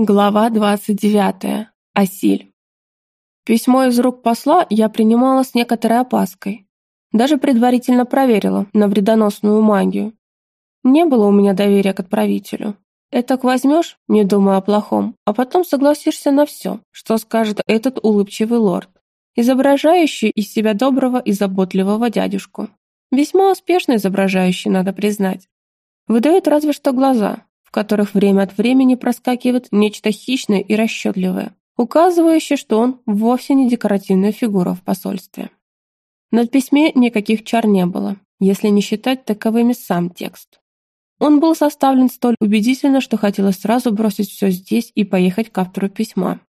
Глава 29. Асиль. Письмо из рук посла я принимала с некоторой опаской. Даже предварительно проверила на вредоносную магию. Не было у меня доверия к отправителю. Этак возьмешь, не думая о плохом, а потом согласишься на все, что скажет этот улыбчивый лорд, изображающий из себя доброго и заботливого дядюшку. Весьма успешно изображающий, надо признать. Выдает разве что глаза, которых время от времени проскакивает нечто хищное и расчетливое, указывающее, что он вовсе не декоративная фигура в посольстве. На письме никаких чар не было, если не считать таковыми сам текст. Он был составлен столь убедительно, что хотелось сразу бросить все здесь и поехать к автору письма.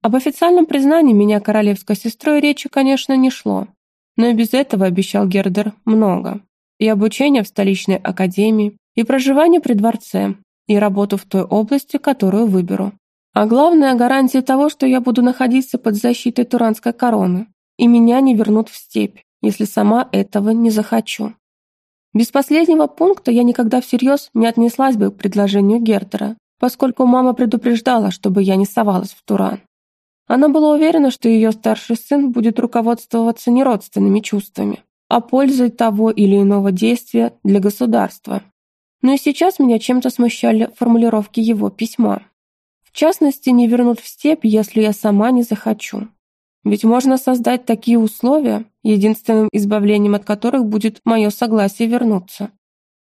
Об официальном признании меня королевской сестрой речи, конечно, не шло, но и без этого обещал Гердер много. И обучение в столичной академии, и проживание при дворце, и работу в той области, которую выберу. А главное, гарантия того, что я буду находиться под защитой Туранской короны, и меня не вернут в степь, если сама этого не захочу. Без последнего пункта я никогда всерьез не отнеслась бы к предложению Гертера, поскольку мама предупреждала, чтобы я не совалась в Туран. Она была уверена, что ее старший сын будет руководствоваться не родственными чувствами, а пользой того или иного действия для государства. Но и сейчас меня чем-то смущали формулировки его письма. В частности, не вернут в степь, если я сама не захочу. Ведь можно создать такие условия, единственным избавлением от которых будет мое согласие вернуться.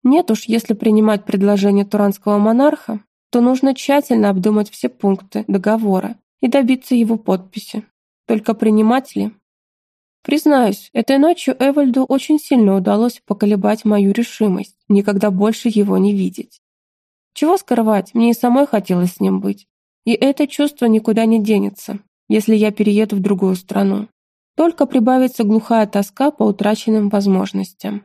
Нет уж, если принимать предложение туранского монарха, то нужно тщательно обдумать все пункты договора и добиться его подписи. Только принимать ли? Признаюсь, этой ночью Эвальду очень сильно удалось поколебать мою решимость, никогда больше его не видеть. Чего скрывать, мне и самой хотелось с ним быть. И это чувство никуда не денется, если я перееду в другую страну. Только прибавится глухая тоска по утраченным возможностям.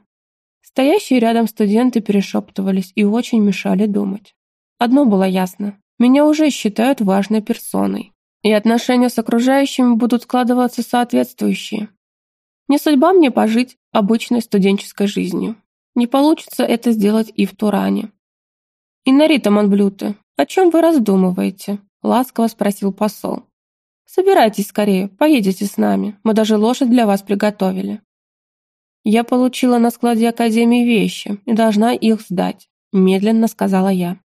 Стоящие рядом студенты перешептывались и очень мешали думать. Одно было ясно. Меня уже считают важной персоной. И отношения с окружающими будут складываться соответствующие. Не судьба мне пожить обычной студенческой жизнью. Не получится это сделать и в Туране. «Инарита Монблюте, о чем вы раздумываете?» – ласково спросил посол. «Собирайтесь скорее, поедете с нами, мы даже лошадь для вас приготовили». «Я получила на складе Академии вещи и должна их сдать», – медленно сказала я.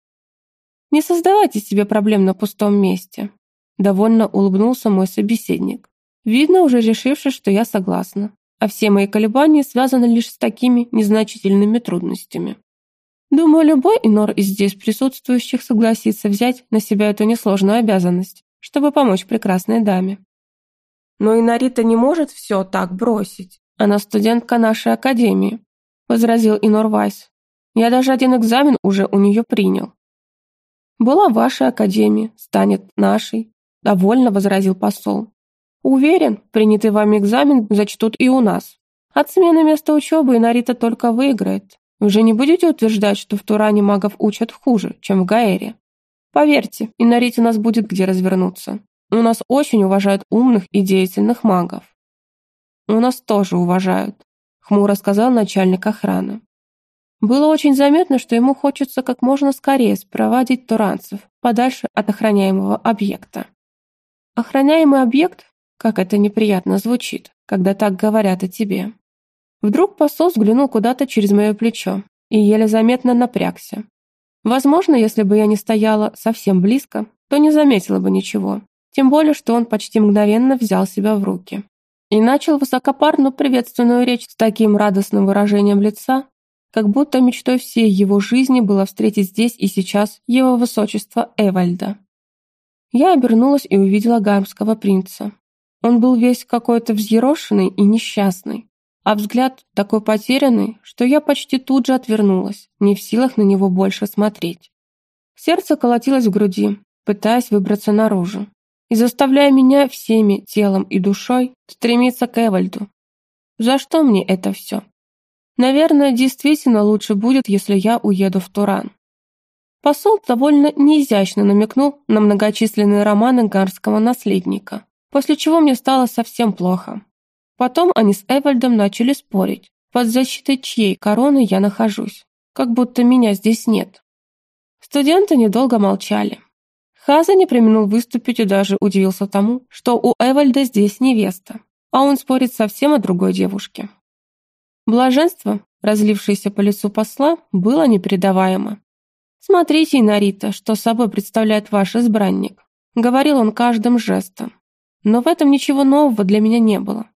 «Не создавайте себе проблем на пустом месте», – довольно улыбнулся мой собеседник. Видно, уже решивший, что я согласна, а все мои колебания связаны лишь с такими незначительными трудностями. Думаю, любой инор из здесь присутствующих согласится взять на себя эту несложную обязанность, чтобы помочь прекрасной даме. Но Инорита не может все так бросить. Она студентка нашей академии, возразил Инор Вайс. Я даже один экзамен уже у нее принял. Была в вашей академии, станет нашей, довольно возразил посол. Уверен, принятый вами экзамен зачтут и у нас. От смены места учебы Инарита только выиграет. Вы же не будете утверждать, что в Туране магов учат хуже, чем в Гаэре? Поверьте, Инарите нас будет где развернуться. У нас очень уважают умных и деятельных магов. У нас тоже уважают, хмуро сказал начальник охраны. Было очень заметно, что ему хочется как можно скорее спровадить туранцев подальше от охраняемого объекта. Охраняемый объект как это неприятно звучит, когда так говорят о тебе. Вдруг посол взглянул куда-то через мое плечо и еле заметно напрягся. Возможно, если бы я не стояла совсем близко, то не заметила бы ничего. Тем более, что он почти мгновенно взял себя в руки. И начал высокопарную приветственную речь с таким радостным выражением лица, как будто мечтой всей его жизни было встретить здесь и сейчас его высочество Эвальда. Я обернулась и увидела гамского принца. Он был весь какой-то взъерошенный и несчастный, а взгляд такой потерянный, что я почти тут же отвернулась, не в силах на него больше смотреть. Сердце колотилось в груди, пытаясь выбраться наружу, и заставляя меня всеми телом и душой стремиться к Эвальду. За что мне это все? Наверное, действительно лучше будет, если я уеду в Туран. Посол довольно неизящно намекнул на многочисленные романы гарского наследника после чего мне стало совсем плохо. Потом они с Эвальдом начали спорить, под защитой чьей короны я нахожусь, как будто меня здесь нет. Студенты недолго молчали. Хаза не применил выступить и даже удивился тому, что у Эвальда здесь невеста, а он спорит совсем о другой девушке. Блаженство, разлившееся по лицу посла, было непередаваемо. «Смотрите, Инарита, что собой представляет ваш избранник», — говорил он каждым жестом. Но в этом ничего нового для меня не было.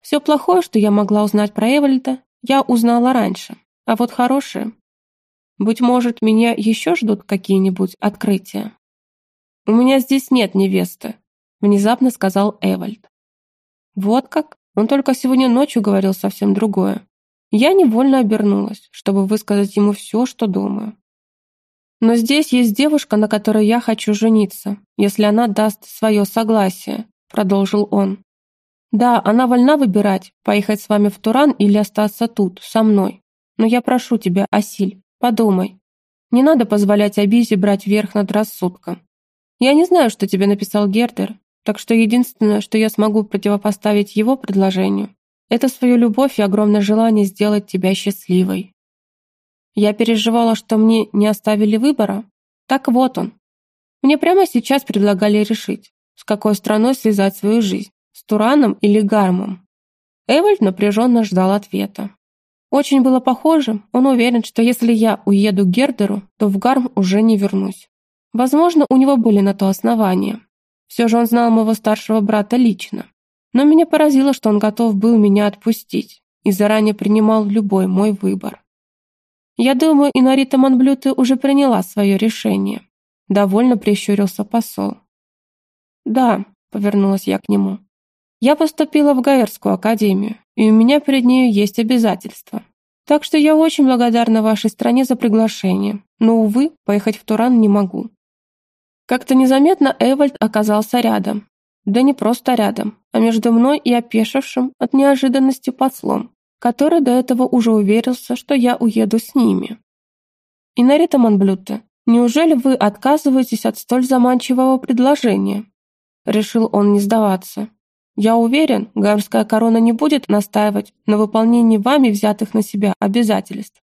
Все плохое, что я могла узнать про Эвальда, я узнала раньше, а вот хорошее... Быть может, меня еще ждут какие-нибудь открытия. «У меня здесь нет невесты», — внезапно сказал Эвальд. Вот как? Он только сегодня ночью говорил совсем другое. Я невольно обернулась, чтобы высказать ему все, что думаю. Но здесь есть девушка, на которой я хочу жениться, если она даст свое согласие, продолжил он. Да, она вольна выбирать, поехать с вами в Туран или остаться тут, со мной. Но я прошу тебя, Асиль, подумай. Не надо позволять обизе брать верх над рассудком. Я не знаю, что тебе написал Гердер, так что единственное, что я смогу противопоставить его предложению, это свою любовь и огромное желание сделать тебя счастливой. Я переживала, что мне не оставили выбора. Так вот он. Мне прямо сейчас предлагали решить, с какой страной связать свою жизнь, с Тураном или Гармом. Эвальд напряженно ждал ответа. Очень было похоже, он уверен, что если я уеду к Гердеру, то в Гарм уже не вернусь. Возможно, у него были на то основания. Все же он знал моего старшего брата лично. Но меня поразило, что он готов был меня отпустить и заранее принимал любой мой выбор. Я думаю, Инарита Монблюте уже приняла свое решение. Довольно прищурился посол. Да, повернулась я к нему. Я поступила в Гаэрскую академию, и у меня перед нею есть обязательства. Так что я очень благодарна вашей стране за приглашение, но, увы, поехать в Туран не могу. Как-то незаметно Эвальд оказался рядом. Да не просто рядом, а между мной и опешившим от неожиданности послом, который до этого уже уверился, что я уеду с ними. Инарита Монблюте, неужели вы отказываетесь от столь заманчивого предложения? Решил он не сдаваться. Я уверен, Гармская корона не будет настаивать на выполнении вами взятых на себя обязательств.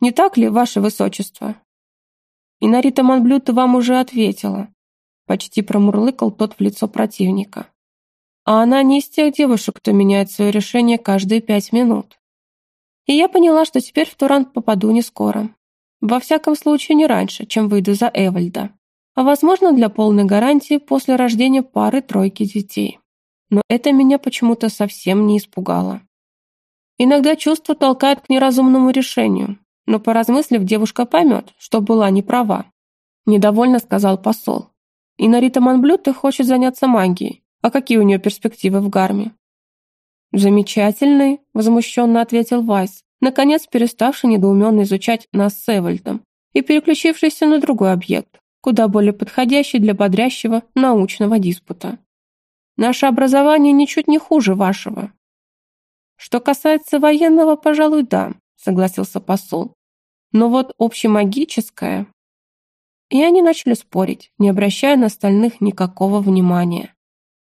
Не так ли, ваше высочество? И Нарита Монблюта вам уже ответила. Почти промурлыкал тот в лицо противника. А она не из тех девушек, кто меняет свое решение каждые пять минут. И я поняла, что теперь в Туран попаду не скоро. Во всяком случае, не раньше, чем выйду за Эвальда. А возможно, для полной гарантии после рождения пары-тройки детей. Но это меня почему-то совсем не испугало. Иногда чувства толкают к неразумному решению, но поразмыслив, девушка поймет, что была не права. Недовольно сказал посол. И Нарита Монблюте хочет заняться магией. А какие у нее перспективы в гарме? «Замечательные», — возмущенно ответил Вайс, наконец переставший недоуменно изучать нас с Эвальдом и переключившийся на другой объект, куда более подходящий для бодрящего научного диспута. «Наше образование ничуть не хуже вашего». «Что касается военного, пожалуй, да», — согласился посол. Но вот общемагическое... И они начали спорить, не обращая на остальных никакого внимания.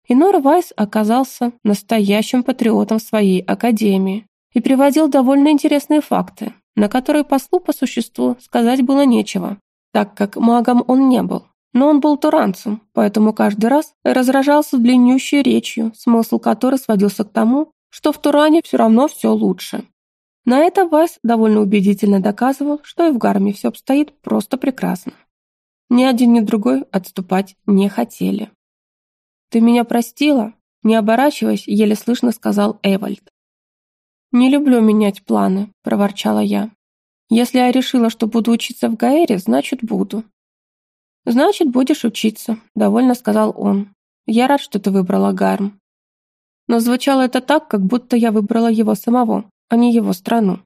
И Нор Вайс оказался настоящим патриотом своей академии и приводил довольно интересные факты, на которые послу по существу сказать было нечего, так как магом он не был. Но он был туранцем, поэтому каждый раз разражался длиннющей речью, смысл которой сводился к тому, что в Туране все равно все лучше. На это Вайс довольно убедительно доказывал, что и в Гарме все обстоит просто прекрасно. Ни один, ни другой отступать не хотели. «Ты меня простила?» Не оборачиваясь, еле слышно сказал Эвальд. «Не люблю менять планы», – проворчала я. «Если я решила, что буду учиться в Гаэре, значит, буду». «Значит, будешь учиться», – довольно сказал он. «Я рад, что ты выбрала Гарм». Но звучало это так, как будто я выбрала его самого а не его страну.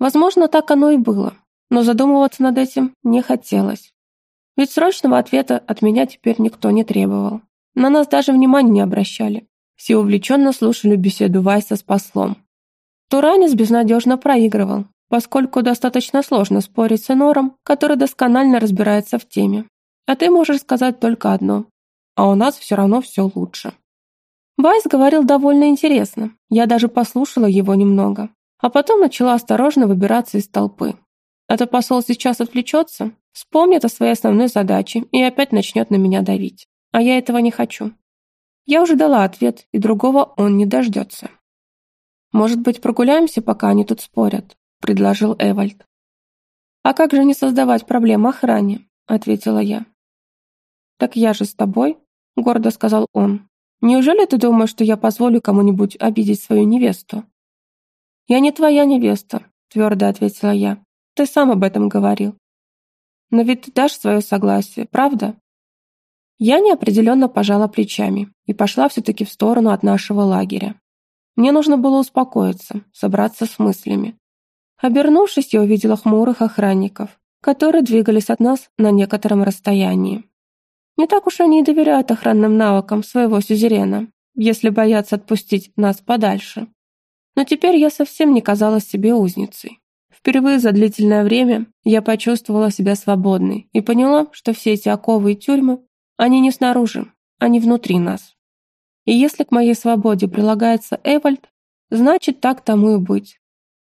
Возможно, так оно и было, но задумываться над этим не хотелось. Ведь срочного ответа от меня теперь никто не требовал. На нас даже внимания не обращали. Все увлеченно слушали беседу Вайса с послом. Туранец безнадежно проигрывал, поскольку достаточно сложно спорить с Энором, который досконально разбирается в теме. А ты можешь сказать только одно. А у нас все равно все лучше. Вайс говорил довольно интересно, я даже послушала его немного, а потом начала осторожно выбираться из толпы. Это посол сейчас отвлечется, Вспомнит о своей основной задаче и опять начнет на меня давить. А я этого не хочу. Я уже дала ответ, и другого он не дождется. «Может быть, прогуляемся, пока они тут спорят?» – предложил Эвальд. «А как же не создавать проблем охране?» – ответила я. «Так я же с тобой», – гордо сказал он. «Неужели ты думаешь, что я позволю кому-нибудь обидеть свою невесту?» «Я не твоя невеста», – твердо ответила я. «Ты сам об этом говорил. Но ведь ты дашь свое согласие, правда?» Я неопределенно пожала плечами и пошла все-таки в сторону от нашего лагеря. Мне нужно было успокоиться, собраться с мыслями. Обернувшись, я увидела хмурых охранников, которые двигались от нас на некотором расстоянии. Не так уж они и доверяют охранным навыкам своего сюзерена, если боятся отпустить нас подальше. Но теперь я совсем не казалась себе узницей. Впервые за длительное время я почувствовала себя свободной и поняла, что все эти оковы и тюрьмы они не снаружи, они внутри нас. И если к моей свободе прилагается Эвальд, значит так тому и быть.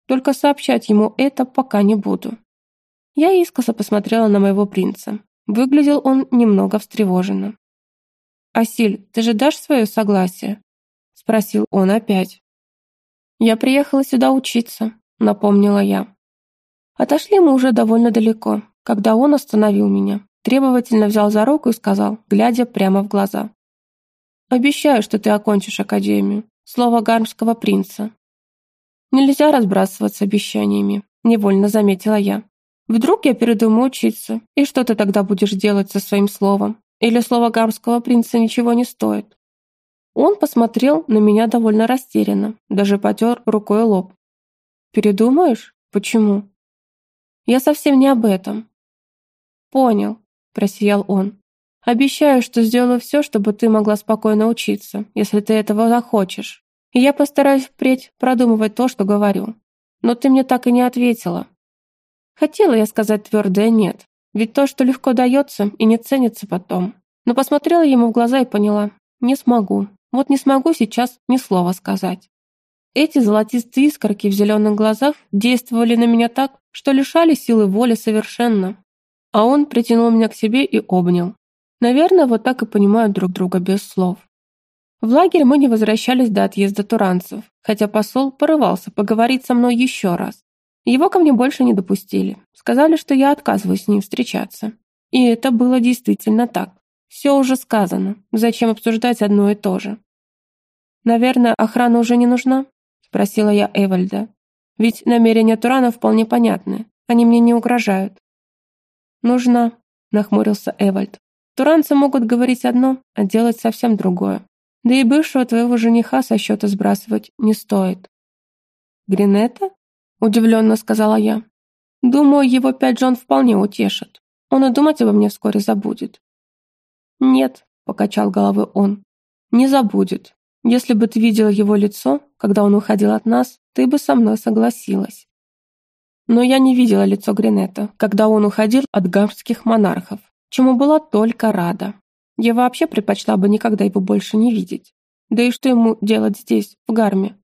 Только сообщать ему это пока не буду. Я искоса посмотрела на моего принца. Выглядел он немного встревоженно. «Асиль, ты же дашь свое согласие?» Спросил он опять. «Я приехала сюда учиться», напомнила я. Отошли мы уже довольно далеко, когда он остановил меня требовательно взял за руку и сказал, глядя прямо в глаза. «Обещаю, что ты окончишь академию. Слово гармского принца». «Нельзя разбрасываться обещаниями», — невольно заметила я. «Вдруг я передумаю учиться, и что ты тогда будешь делать со своим словом? Или слово гармского принца ничего не стоит?» Он посмотрел на меня довольно растерянно, даже потер рукой лоб. «Передумаешь? Почему?» «Я совсем не об этом». «Понял просиял он. «Обещаю, что сделаю все, чтобы ты могла спокойно учиться, если ты этого захочешь. Я постараюсь впредь продумывать то, что говорю. Но ты мне так и не ответила». Хотела я сказать твердое «нет», ведь то, что легко дается и не ценится потом. Но посмотрела ему в глаза и поняла «не смогу». Вот не смогу сейчас ни слова сказать. Эти золотистые искорки в зеленых глазах действовали на меня так, что лишали силы воли совершенно а он притянул меня к себе и обнял. Наверное, вот так и понимают друг друга без слов. В лагерь мы не возвращались до отъезда туранцев, хотя посол порывался поговорить со мной еще раз. Его ко мне больше не допустили. Сказали, что я отказываюсь с ним встречаться. И это было действительно так. Все уже сказано. Зачем обсуждать одно и то же? «Наверное, охрана уже не нужна?» – спросила я Эвальда. «Ведь намерения Турана вполне понятны. Они мне не угрожают. «Нужна», — нахмурился Эвальд. «Туранцы могут говорить одно, а делать совсем другое. Да и бывшего твоего жениха со счета сбрасывать не стоит». «Гринета?» — удивленно сказала я. «Думаю, его пять жен вполне утешат. Он и думать обо мне вскоре забудет». «Нет», — покачал головой он, — «не забудет. Если бы ты видела его лицо, когда он уходил от нас, ты бы со мной согласилась. Но я не видела лицо Гринета, когда он уходил от гамских монархов, чему была только рада. Я вообще предпочла бы никогда его больше не видеть. Да и что ему делать здесь, в гарме?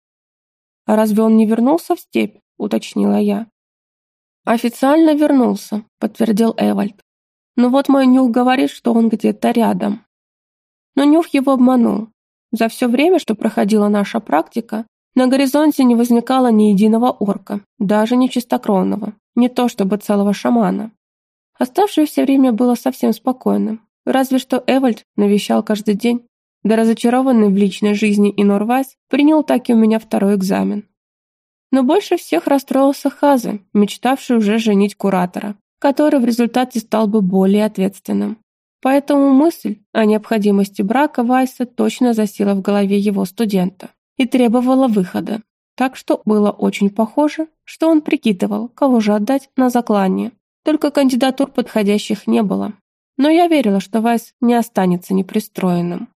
А разве он не вернулся в степь, уточнила я. Официально вернулся, подтвердил Эвальд. Но вот мой нюх говорит, что он где-то рядом. Но нюх его обманул. За все время, что проходила наша практика, на горизонте не возникало ни единого орка, даже не чистокровного, не то чтобы целого шамана. Оставшееся время было совсем спокойным, разве что Эвальд навещал каждый день, да разочарованный в личной жизни и Норвайс принял так и у меня второй экзамен. Но больше всех расстроился Хазе, мечтавший уже женить куратора, который в результате стал бы более ответственным. Поэтому мысль о необходимости брака Вайса точно засела в голове его студента и требовала выхода. Так что было очень похоже, что он прикидывал, кого же отдать на заклание. Только кандидатур подходящих не было. Но я верила, что Вайс не останется непристроенным.